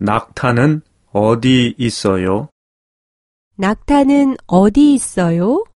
낙타는 어디 있어요? 낙타는 어디 있어요?